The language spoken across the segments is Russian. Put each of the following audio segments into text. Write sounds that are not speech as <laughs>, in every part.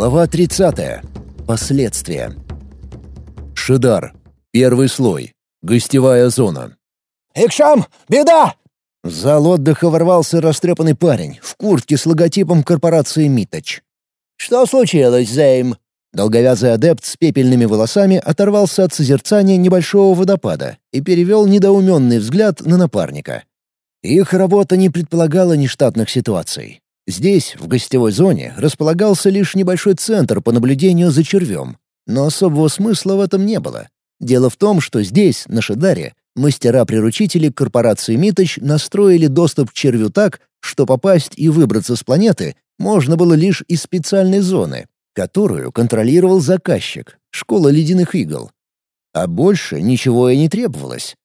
Глава 30. Последствия. Шидар. Первый слой. Гостевая зона. «Икшам, беда!» В зал отдыха ворвался растрепанный парень в куртке с логотипом корпорации «Миточ». «Что случилось, Зейм?» Долговязый адепт с пепельными волосами оторвался от созерцания небольшого водопада и перевел недоуменный взгляд на напарника. Их работа не предполагала нештатных ситуаций. Здесь, в гостевой зоне, располагался лишь небольшой центр по наблюдению за червем, но особого смысла в этом не было. Дело в том, что здесь, на Шидаре, мастера-приручители корпорации Миточ настроили доступ к червю так, что попасть и выбраться с планеты можно было лишь из специальной зоны, которую контролировал заказчик — школа ледяных игл. А больше ничего и не требовалось.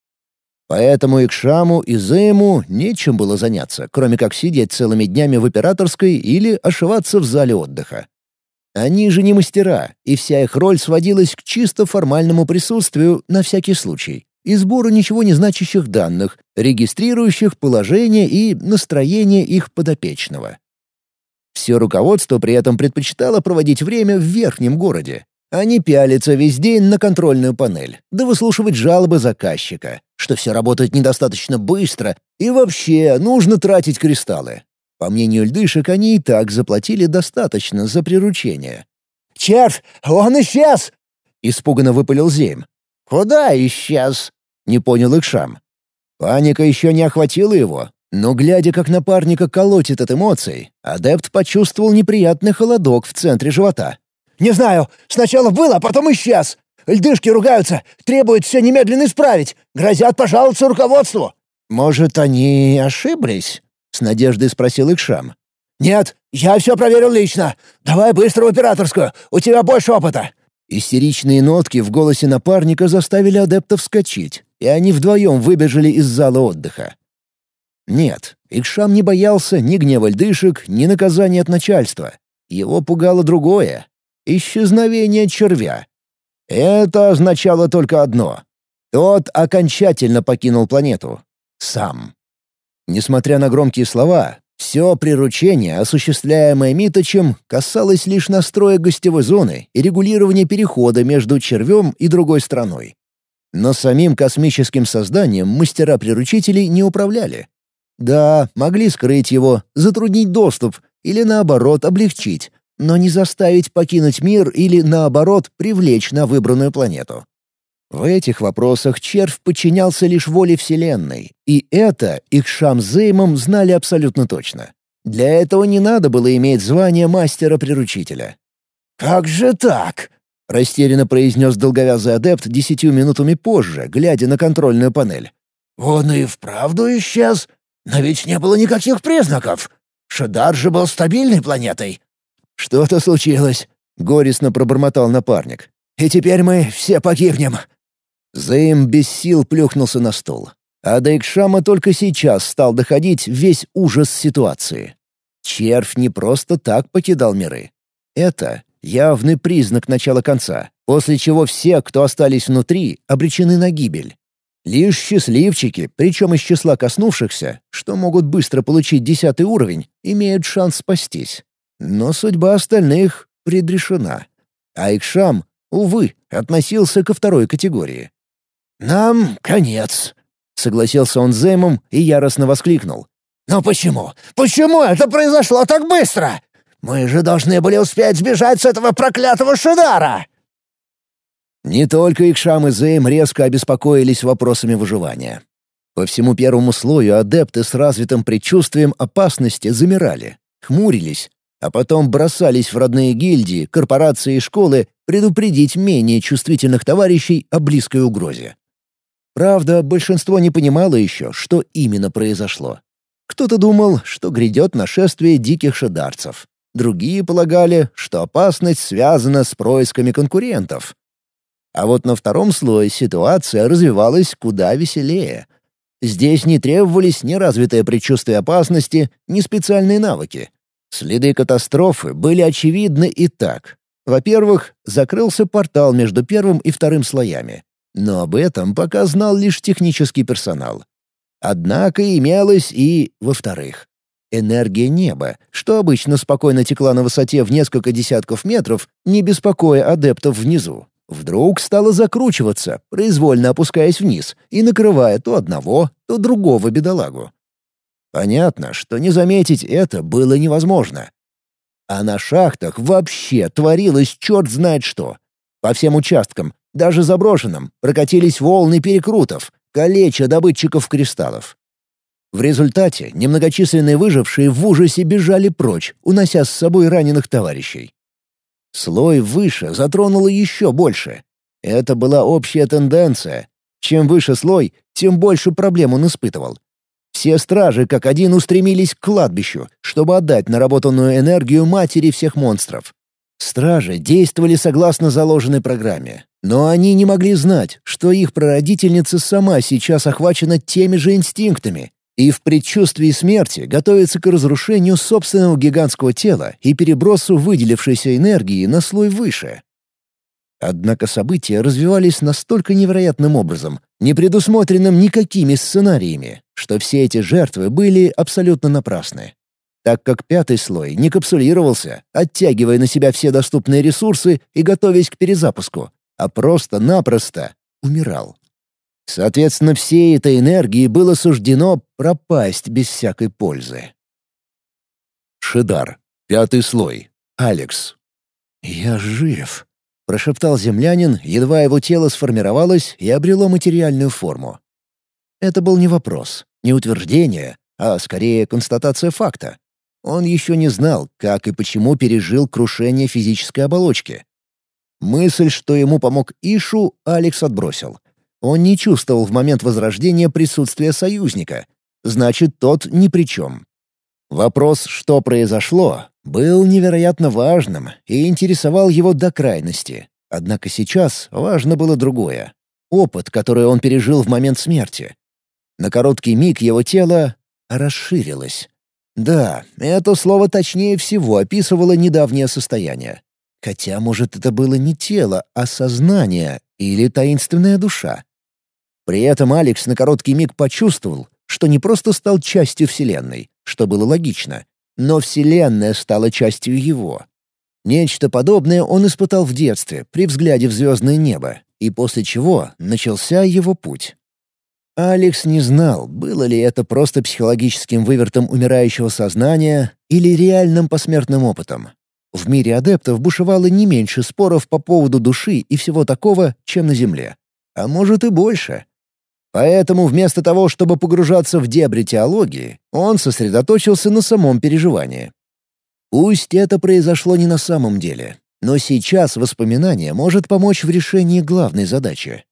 Поэтому и к Шаму, и Зейму нечем было заняться, кроме как сидеть целыми днями в операторской или ошиваться в зале отдыха. Они же не мастера, и вся их роль сводилась к чисто формальному присутствию на всякий случай и сбору ничего не значащих данных, регистрирующих положение и настроение их подопечного. Все руководство при этом предпочитало проводить время в верхнем городе, а не пялиться весь день на контрольную панель, да выслушивать жалобы заказчика, что все работает недостаточно быстро и вообще нужно тратить кристаллы. По мнению льдышек, они и так заплатили достаточно за приручение. «Червь, он исчез!» — испуганно выпалил Зейм. «Куда исчез?» — не понял Икшам. Паника еще не охватила его, но, глядя, как напарника колотит от эмоций, адепт почувствовал неприятный холодок в центре живота. «Не знаю. Сначала был, а потом исчез. Льдышки ругаются, требуют все немедленно исправить, грозят пожаловаться руководству». «Может, они ошиблись?» — с надеждой спросил Икшам. «Нет, я все проверил лично. Давай быстро в операторскую, у тебя больше опыта». Истеричные нотки в голосе напарника заставили адепта вскочить, и они вдвоем выбежали из зала отдыха. Нет, Икшам не боялся ни гнева льдышек, ни наказания от начальства. Его пугало другое — исчезновение червя. Это означало только одно — тот окончательно покинул планету. Сам. Несмотря на громкие слова, все приручение, осуществляемое Миточем, касалось лишь настроя гостевой зоны и регулирования перехода между червем и другой страной. Но самим космическим созданием мастера-приручителей не управляли. Да, могли скрыть его, затруднить доступ или, наоборот, облегчить, но не заставить покинуть мир или, наоборот, привлечь на выбранную планету. В этих вопросах червь подчинялся лишь воле Вселенной, и это их Шам Зеймом знали абсолютно точно. Для этого не надо было иметь звание мастера-приручителя. «Как же так?» — растерянно произнес долговязый адепт десятью минутами позже, глядя на контрольную панель. «Он и вправду исчез? Но ведь не было никаких признаков. Шадар же был стабильной планетой». «Что-то случилось», — горестно пробормотал напарник. «И теперь мы все погибнем». Зейм без сил плюхнулся на стол. А до только сейчас стал доходить весь ужас ситуации. Червь не просто так покидал миры. Это явный признак начала конца, после чего все, кто остались внутри, обречены на гибель. Лишь счастливчики, причем из числа коснувшихся, что могут быстро получить десятый уровень, имеют шанс спастись. Но судьба остальных предрешена. А Икшам, увы, относился ко второй категории. «Нам конец», — согласился он с Зеймом и яростно воскликнул. «Но почему? Почему это произошло так быстро? Мы же должны были успеть сбежать с этого проклятого Шидара!» Не только Икшам и Зейм резко обеспокоились вопросами выживания. По всему первому слою адепты с развитым предчувствием опасности замирали, хмурились, а потом бросались в родные гильдии, корпорации и школы предупредить менее чувствительных товарищей о близкой угрозе. Правда, большинство не понимало еще, что именно произошло. Кто-то думал, что грядет нашествие диких шедарцев. Другие полагали, что опасность связана с происками конкурентов. А вот на втором слое ситуация развивалась куда веселее. Здесь не требовались ни развитое предчувствие опасности, ни специальные навыки. Следы катастрофы были очевидны и так. Во-первых, закрылся портал между первым и вторым слоями. Но об этом пока знал лишь технический персонал. Однако имелось и, во-вторых, Энергия неба, что обычно спокойно текла на высоте в несколько десятков метров, не беспокоя адептов внизу, вдруг стала закручиваться, произвольно опускаясь вниз и накрывая то одного, то другого бедолагу. Понятно, что не заметить это было невозможно. А на шахтах вообще творилось черт знает что. По всем участкам, даже заброшенным, прокатились волны перекрутов, калеча добытчиков кристаллов. В результате немногочисленные выжившие в ужасе бежали прочь, унося с собой раненых товарищей. Слой выше затронуло еще больше. Это была общая тенденция. Чем выше слой, тем больше проблем он испытывал. Все стражи как один устремились к кладбищу, чтобы отдать наработанную энергию матери всех монстров. Стражи действовали согласно заложенной программе, но они не могли знать, что их прародительница сама сейчас охвачена теми же инстинктами и в предчувствии смерти готовится к разрушению собственного гигантского тела и перебросу выделившейся энергии на слой выше. Однако события развивались настолько невероятным образом, не предусмотренным никакими сценариями, что все эти жертвы были абсолютно напрасны. Так как пятый слой не капсулировался, оттягивая на себя все доступные ресурсы и готовясь к перезапуску, а просто-напросто умирал. Соответственно, всей этой энергии было суждено пропасть без всякой пользы. Шидар. Пятый слой. Алекс. «Я жив», — прошептал землянин, едва его тело сформировалось и обрело материальную форму. Это был не вопрос, не утверждение, а скорее констатация факта. Он еще не знал, как и почему пережил крушение физической оболочки. Мысль, что ему помог Ишу, Алекс отбросил. Он не чувствовал в момент возрождения присутствия союзника. Значит, тот ни при чем. Вопрос, что произошло, был невероятно важным и интересовал его до крайности. Однако сейчас важно было другое. Опыт, который он пережил в момент смерти. На короткий миг его тело расширилось. Да, это слово точнее всего описывало недавнее состояние. Хотя, может, это было не тело, а сознание или таинственная душа. При этом Алекс на короткий миг почувствовал, что не просто стал частью Вселенной, что было логично, но Вселенная стала частью его. Нечто подобное он испытал в детстве при взгляде в звездное небо, и после чего начался его путь. Алекс не знал, было ли это просто психологическим вывертом умирающего сознания или реальным посмертным опытом. В мире адептов бушевало не меньше споров по поводу души и всего такого, чем на Земле. А может и больше. Поэтому вместо того, чтобы погружаться в дебри теологии, он сосредоточился на самом переживании. Пусть это произошло не на самом деле, но сейчас воспоминание может помочь в решении главной задачи.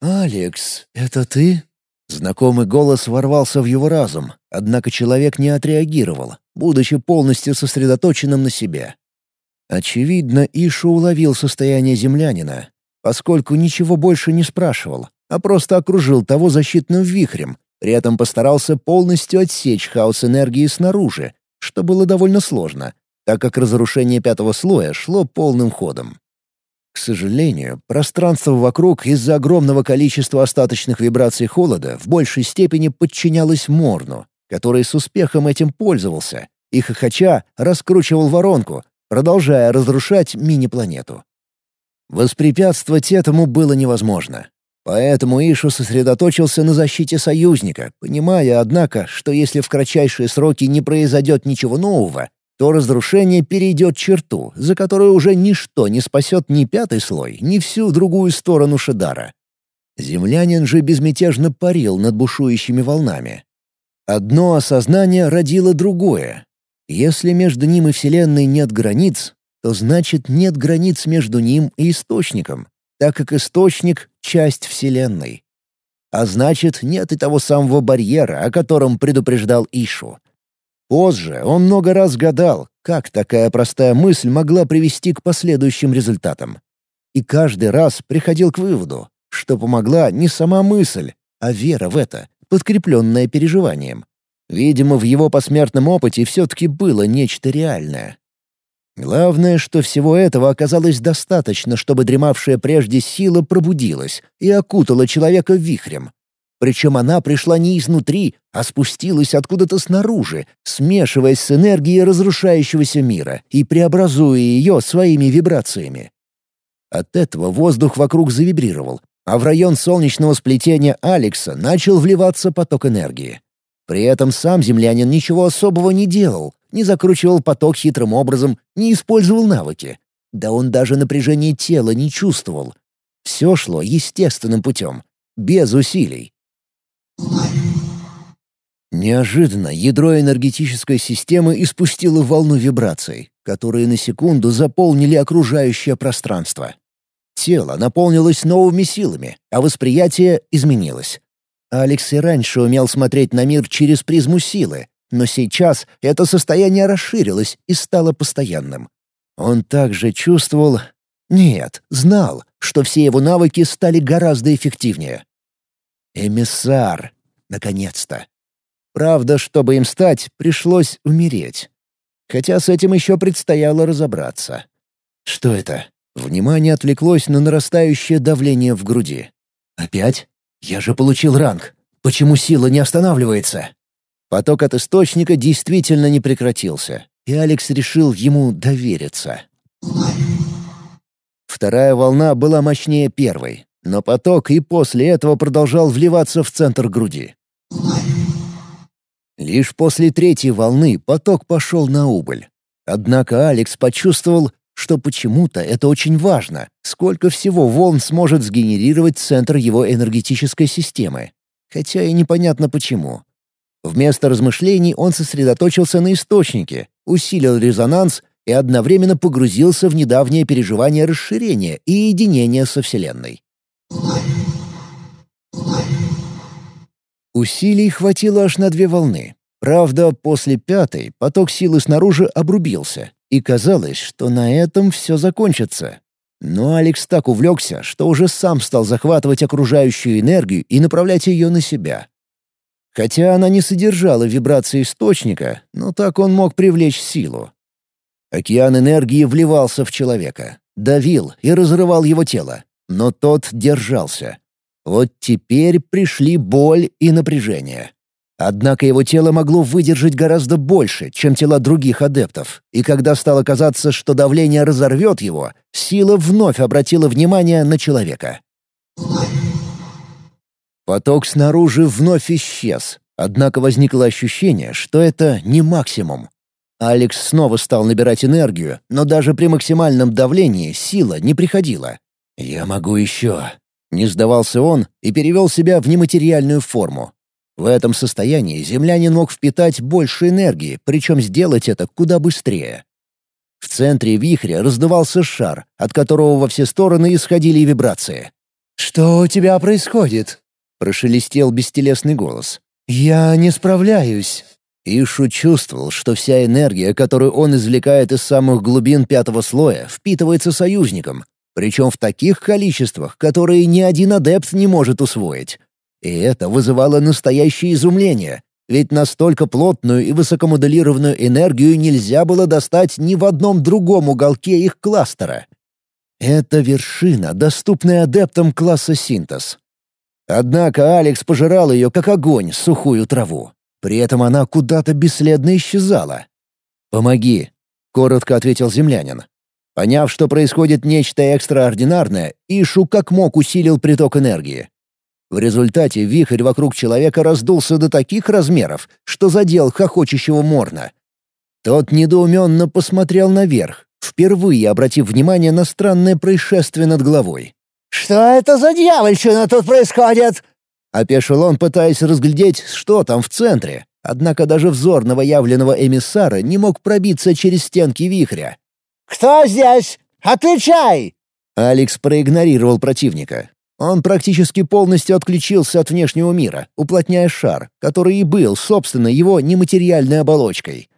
«Алекс, это ты?» Знакомый голос ворвался в его разум, однако человек не отреагировал, будучи полностью сосредоточенным на себе. Очевидно, Ишу уловил состояние землянина, поскольку ничего больше не спрашивал, а просто окружил того защитным вихрем, при этом постарался полностью отсечь хаос энергии снаружи, что было довольно сложно, так как разрушение пятого слоя шло полным ходом. К сожалению, пространство вокруг из-за огромного количества остаточных вибраций холода в большей степени подчинялось Морну, который с успехом этим пользовался, и хохоча раскручивал воронку, продолжая разрушать мини-планету. Воспрепятствовать этому было невозможно. Поэтому Ишу сосредоточился на защите союзника, понимая, однако, что если в кратчайшие сроки не произойдет ничего нового, то разрушение перейдет черту, за которую уже ничто не спасет ни пятый слой, ни всю другую сторону Шедара. Землянин же безмятежно парил над бушующими волнами. Одно осознание родило другое. Если между ним и Вселенной нет границ, то значит нет границ между ним и Источником так как источник — часть Вселенной. А значит, нет и того самого барьера, о котором предупреждал Ишу. Позже он много раз гадал, как такая простая мысль могла привести к последующим результатам. И каждый раз приходил к выводу, что помогла не сама мысль, а вера в это, подкрепленная переживанием. Видимо, в его посмертном опыте все-таки было нечто реальное. Главное, что всего этого оказалось достаточно, чтобы дремавшая прежде сила пробудилась и окутала человека вихрем. Причем она пришла не изнутри, а спустилась откуда-то снаружи, смешиваясь с энергией разрушающегося мира и преобразуя ее своими вибрациями. От этого воздух вокруг завибрировал, а в район солнечного сплетения Алекса начал вливаться поток энергии. При этом сам землянин ничего особого не делал, не закручивал поток хитрым образом, не использовал навыки. Да он даже напряжение тела не чувствовал. Все шло естественным путем, без усилий. Неожиданно ядро энергетической системы испустило волну вибраций, которые на секунду заполнили окружающее пространство. Тело наполнилось новыми силами, а восприятие изменилось. Алекс и раньше умел смотреть на мир через призму силы, но сейчас это состояние расширилось и стало постоянным. Он также чувствовал... Нет, знал, что все его навыки стали гораздо эффективнее. Эмиссар. Наконец-то. Правда, чтобы им стать, пришлось умереть. Хотя с этим еще предстояло разобраться. Что это? Внимание отвлеклось на нарастающее давление в груди. «Опять? Я же получил ранг. Почему сила не останавливается?» Поток от источника действительно не прекратился, и Алекс решил ему довериться. Вторая волна была мощнее первой, но поток и после этого продолжал вливаться в центр груди. Лишь после третьей волны поток пошел на убыль. Однако Алекс почувствовал, что почему-то это очень важно, сколько всего волн сможет сгенерировать центр его энергетической системы. Хотя и непонятно почему. Вместо размышлений он сосредоточился на источнике, усилил резонанс и одновременно погрузился в недавнее переживание расширения и единения со Вселенной. Усилий хватило аж на две волны. Правда, после пятой поток силы снаружи обрубился, и казалось, что на этом все закончится. Но Алекс так увлекся, что уже сам стал захватывать окружающую энергию и направлять ее на себя. Хотя она не содержала вибрации источника, но так он мог привлечь силу. Океан энергии вливался в человека, давил и разрывал его тело, но тот держался. Вот теперь пришли боль и напряжение. Однако его тело могло выдержать гораздо больше, чем тела других адептов, и когда стало казаться, что давление разорвет его, сила вновь обратила внимание на человека. Поток снаружи вновь исчез, однако возникло ощущение, что это не максимум. Алекс снова стал набирать энергию, но даже при максимальном давлении сила не приходила. «Я могу еще», — не сдавался он и перевел себя в нематериальную форму, в этом состоянии землянин мог впитать больше энергии, причем сделать это куда быстрее. В центре вихря раздувался шар, от которого во все стороны исходили вибрации. «Что у тебя происходит?» — прошелестел бестелесный голос. «Я не справляюсь». Ишу чувствовал, что вся энергия, которую он извлекает из самых глубин пятого слоя, впитывается союзником, причем в таких количествах, которые ни один адепт не может усвоить. И это вызывало настоящее изумление, ведь настолько плотную и высокомоделированную энергию нельзя было достать ни в одном другом уголке их кластера. Это вершина, доступная адептам класса синтез. Однако Алекс пожирал ее, как огонь, сухую траву. При этом она куда-то бесследно исчезала. «Помоги», — коротко ответил землянин. Поняв, что происходит нечто экстраординарное, Ишу как мог усилил приток энергии. В результате вихрь вокруг человека раздулся до таких размеров, что задел хохочущего Морна. Тот недоуменно посмотрел наверх, впервые обратив внимание на странное происшествие над головой. «Что это за дьявольщина тут происходит?» Опешил он, пытаясь разглядеть, что там в центре. Однако даже взор новоявленного эмиссара не мог пробиться через стенки вихря. «Кто здесь? Отвечай!» Алекс проигнорировал противника. Он практически полностью отключился от внешнего мира, уплотняя шар, который и был, собственно, его нематериальной оболочкой.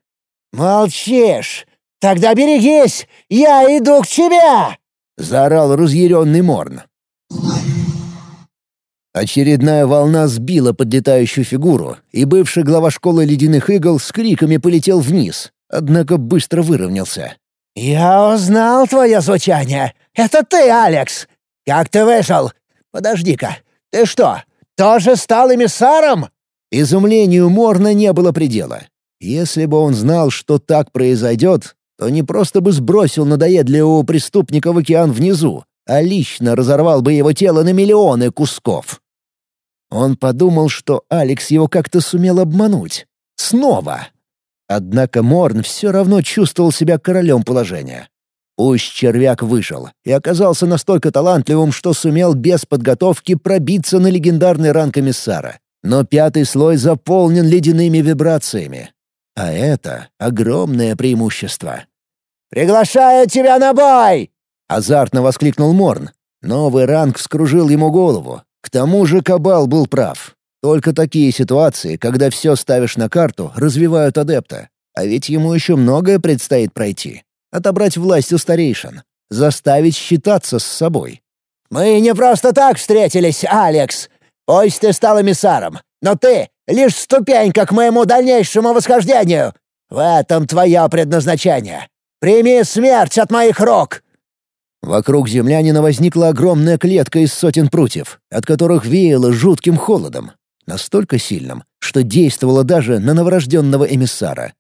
«Молчишь! Тогда берегись! Я иду к тебе!» — заорал разъяренный Морн. Очередная волна сбила подлетающую фигуру, и бывший глава школы ледяных игл с криками полетел вниз, однако быстро выровнялся. «Я узнал твое звучание! Это ты, Алекс! Как ты вышел? Подожди-ка, ты что, тоже стал эмиссаром?» Изумлению Морна не было предела. Если бы он знал, что так произойдет, то не просто бы сбросил надоедливого преступника в океан внизу, а лично разорвал бы его тело на миллионы кусков. Он подумал, что Алекс его как-то сумел обмануть. Снова. Однако Морн все равно чувствовал себя королем положения. Пусть червяк вышел и оказался настолько талантливым, что сумел без подготовки пробиться на легендарный ранг комиссара. Но пятый слой заполнен ледяными вибрациями. А это огромное преимущество. «Приглашаю тебя на бой!» — азартно воскликнул Морн. Новый ранг вскружил ему голову. К тому же Кабал был прав. Только такие ситуации, когда все ставишь на карту, развивают адепта. А ведь ему еще многое предстоит пройти. Отобрать власть у старейшин. Заставить считаться с собой. «Мы не просто так встретились, Алекс. Пусть ты стал эмиссаром, но ты — лишь ступенька к моему дальнейшему восхождению. В этом твое предназначение. Прими смерть от моих рук!» Вокруг землянина возникла огромная клетка из сотен прутьев, от которых веяло жутким холодом, настолько сильным, что действовало даже на новорожденного эмиссара.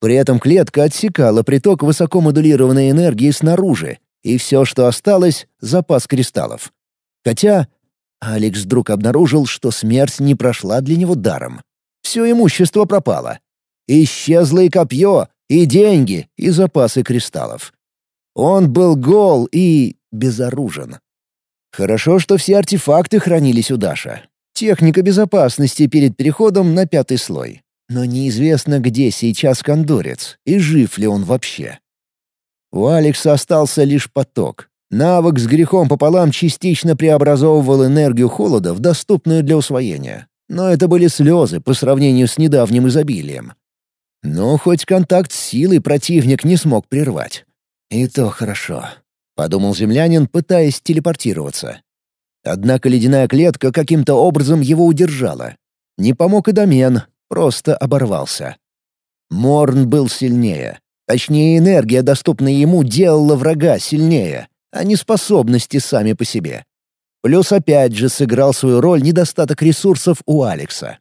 При этом клетка отсекала приток высокомодулированной энергии снаружи, и все, что осталось — запас кристаллов. Хотя Алекс вдруг обнаружил, что смерть не прошла для него даром. Все имущество пропало. Исчезло и копье, и деньги, и запасы кристаллов. Он был гол и безоружен. Хорошо, что все артефакты хранились у Даша. Техника безопасности перед переходом на пятый слой. Но неизвестно, где сейчас кондорец, и жив ли он вообще. У Алекса остался лишь поток. Навык с грехом пополам частично преобразовывал энергию холода в доступную для усвоения. Но это были слезы по сравнению с недавним изобилием. Но хоть контакт с силой противник не смог прервать. «И то хорошо», — подумал землянин, пытаясь телепортироваться. Однако ледяная клетка каким-то образом его удержала. Не помог и домен, просто оборвался. Морн был сильнее. Точнее, энергия, доступная ему, делала врага сильнее, а не способности сами по себе. Плюс опять же сыграл свою роль недостаток ресурсов у Алекса.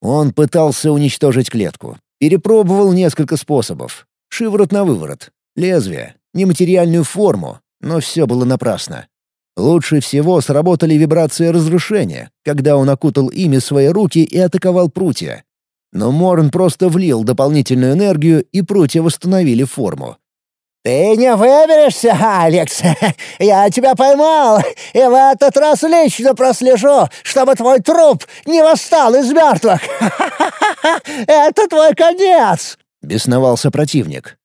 Он пытался уничтожить клетку. Перепробовал несколько способов. Шиворот на выворот, лезвие, нематериальную форму, но все было напрасно. Лучше всего сработали вибрации разрушения, когда он окутал ими свои руки и атаковал прутья. Но Морн просто влил дополнительную энергию, и прутья восстановили форму. «Ты не выберешься, Алекс! <laughs> Я тебя поймал, и в этот раз лично прослежу, чтобы твой труп не восстал из мертвых! <laughs> Это твой конец!» — бесновался противник.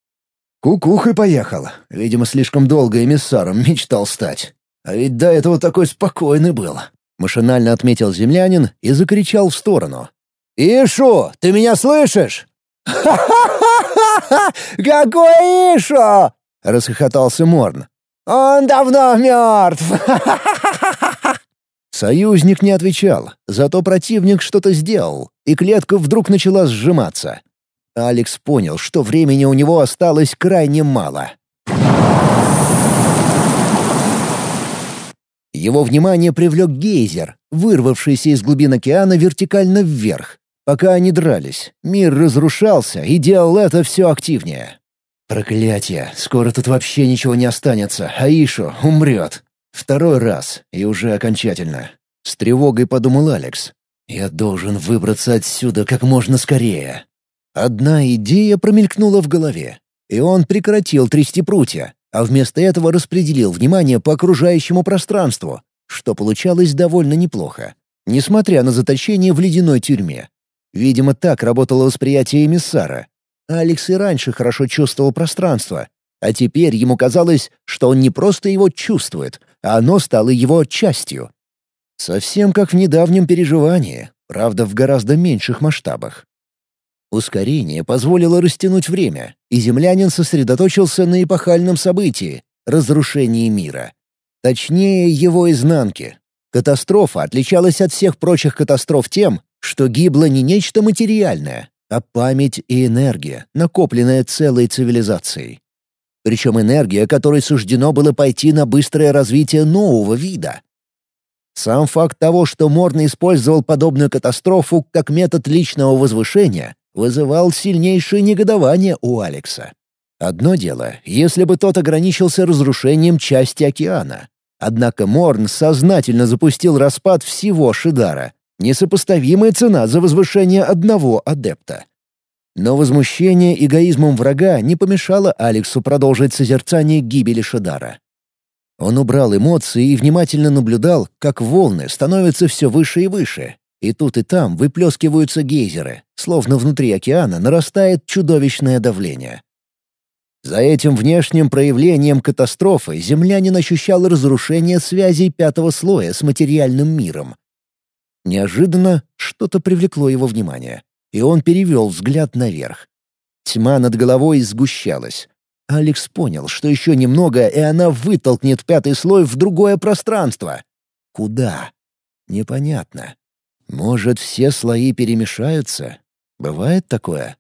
Кукух и поехал. Видимо, слишком долго эмиссаром мечтал стать. А ведь до этого такой спокойный был. Машинально отметил землянин и закричал в сторону. «Ишу, ты меня слышишь?» «Ха-ха-ха! Какой Ишу?» — расхохотался Морн. «Он давно мертв!» Союзник не отвечал, зато противник что-то сделал, и клетка вдруг начала сжиматься. Алекс понял, что времени у него осталось крайне мало. Его внимание привлек гейзер, вырвавшийся из глубин океана вертикально вверх. Пока они дрались, мир разрушался и делал это все активнее. Проклятие, скоро тут вообще ничего не останется, а Ишу умрет. Второй раз, и уже окончательно. С тревогой подумал Алекс. Я должен выбраться отсюда как можно скорее. Одна идея промелькнула в голове, и он прекратил трясти прутья, а вместо этого распределил внимание по окружающему пространству, что получалось довольно неплохо, несмотря на заточение в ледяной тюрьме. Видимо, так работало восприятие эмиссара. Алекс и раньше хорошо чувствовал пространство, а теперь ему казалось, что он не просто его чувствует, а оно стало его частью. Совсем как в недавнем переживании, правда, в гораздо меньших масштабах. Ускорение позволило растянуть время, и землянин сосредоточился на эпохальном событии — разрушении мира. Точнее, его изнанки. Катастрофа отличалась от всех прочих катастроф тем, что гибло не нечто материальное, а память и энергия, накопленная целой цивилизацией. Причем энергия, которой суждено было пойти на быстрое развитие нового вида. Сам факт того, что Морн использовал подобную катастрофу как метод личного возвышения, вызывал сильнейшее негодование у Алекса. Одно дело, если бы тот ограничился разрушением части океана. Однако Морн сознательно запустил распад всего Шидара. Несопоставимая цена за возвышение одного адепта. Но возмущение эгоизмом врага не помешало Алексу продолжить созерцание гибели Шидара. Он убрал эмоции и внимательно наблюдал, как волны становятся все выше и выше. И тут и там выплескиваются гейзеры, словно внутри океана нарастает чудовищное давление. За этим внешним проявлением катастрофы землянин ощущал разрушение связей пятого слоя с материальным миром. Неожиданно что-то привлекло его внимание, и он перевел взгляд наверх. Тьма над головой сгущалась. Алекс понял, что еще немного, и она вытолкнет пятый слой в другое пространство. Куда? Непонятно. Может, все слои перемешаются? Бывает такое?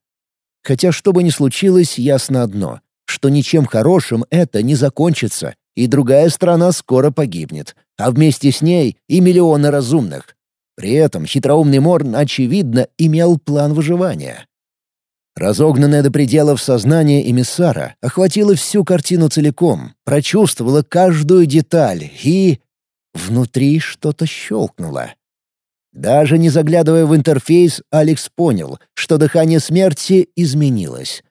Хотя, что бы ни случилось, ясно одно, что ничем хорошим это не закончится, и другая страна скоро погибнет, а вместе с ней и миллионы разумных. При этом хитроумный Морн, очевидно, имел план выживания. Разогнанное до пределов сознание эмиссара охватило всю картину целиком, прочувствовало каждую деталь и... Внутри что-то щелкнуло. Даже не заглядывая в интерфейс, Алекс понял, что дыхание смерти изменилось.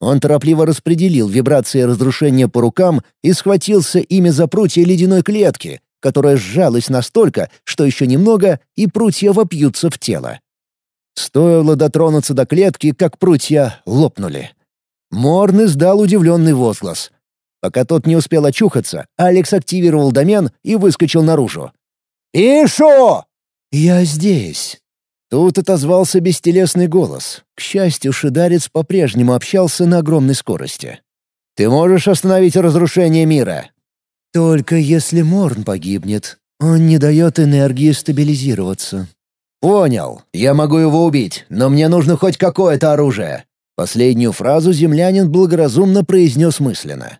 Он торопливо распределил вибрации разрушения по рукам и схватился ими за прутья ледяной клетки, которая сжалась настолько, что еще немного, и прутья вопьются в тело. Стоило дотронуться до клетки, как прутья лопнули. Морн издал удивленный возглас. Пока тот не успел очухаться, Алекс активировал домен и выскочил наружу. «Ишо!» «Я здесь!» Тут отозвался бестелесный голос. К счастью, шидарец по-прежнему общался на огромной скорости. «Ты можешь остановить разрушение мира?» «Только если Морн погибнет. Он не дает энергии стабилизироваться». «Понял. Я могу его убить, но мне нужно хоть какое-то оружие». Последнюю фразу землянин благоразумно произнес мысленно.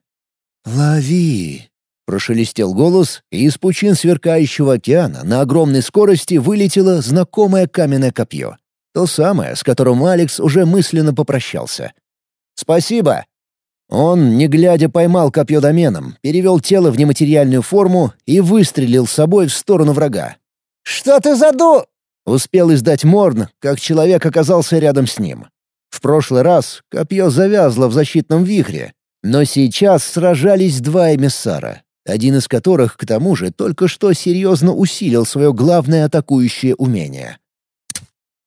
«Лови!» — прошелестел голос, и из пучин сверкающего океана на огромной скорости вылетело знакомое каменное копье. То самое, с которым Алекс уже мысленно попрощался. «Спасибо!» Он, не глядя, поймал копье доменом, перевел тело в нематериальную форму и выстрелил собой в сторону врага. «Что ты заду...» Успел издать Морн, как человек оказался рядом с ним. В прошлый раз копье завязло в защитном вихре, но сейчас сражались два эмиссара, один из которых, к тому же, только что серьезно усилил свое главное атакующее умение.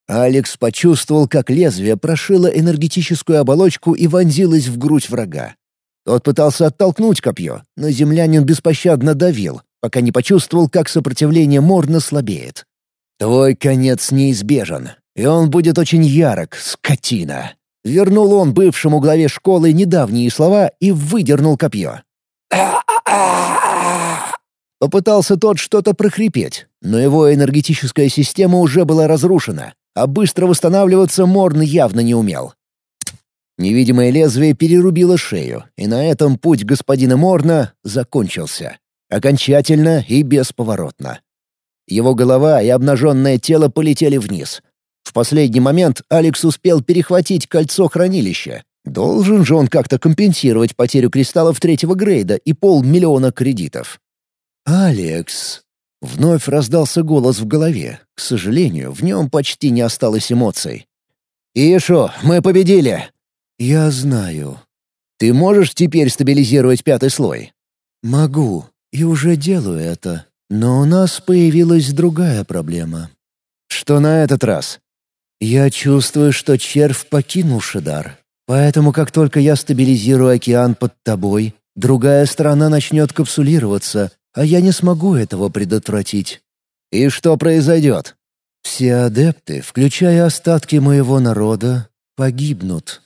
Алекс почувствовал, как лезвие прошило энергетическую оболочку и вонзилось в грудь врага. Тот пытался оттолкнуть копье, но землянин беспощадно давил, пока не почувствовал, как сопротивление Морна слабеет. «Твой конец неизбежен, и он будет очень ярок, скотина!» Вернул он бывшему главе школы недавние слова и выдернул копье. Попытался тот что-то прохрипеть, но его энергетическая система уже была разрушена, а быстро восстанавливаться Морн явно не умел. Невидимое лезвие перерубило шею, и на этом путь господина Морна закончился. Окончательно и бесповоротно. Его голова и обнаженное тело полетели вниз. В последний момент Алекс успел перехватить кольцо хранилища. Должен же он как-то компенсировать потерю кристаллов третьего грейда и полмиллиона кредитов. «Алекс!» Вновь раздался голос в голове. К сожалению, в нем почти не осталось эмоций. «Ишо, мы победили!» «Я знаю. Ты можешь теперь стабилизировать пятый слой?» «Могу, и уже делаю это. Но у нас появилась другая проблема. Что на этот раз? Я чувствую, что червь покинул Шидар. Поэтому как только я стабилизирую океан под тобой, другая сторона начнет капсулироваться, а я не смогу этого предотвратить. И что произойдет? Все адепты, включая остатки моего народа, погибнут.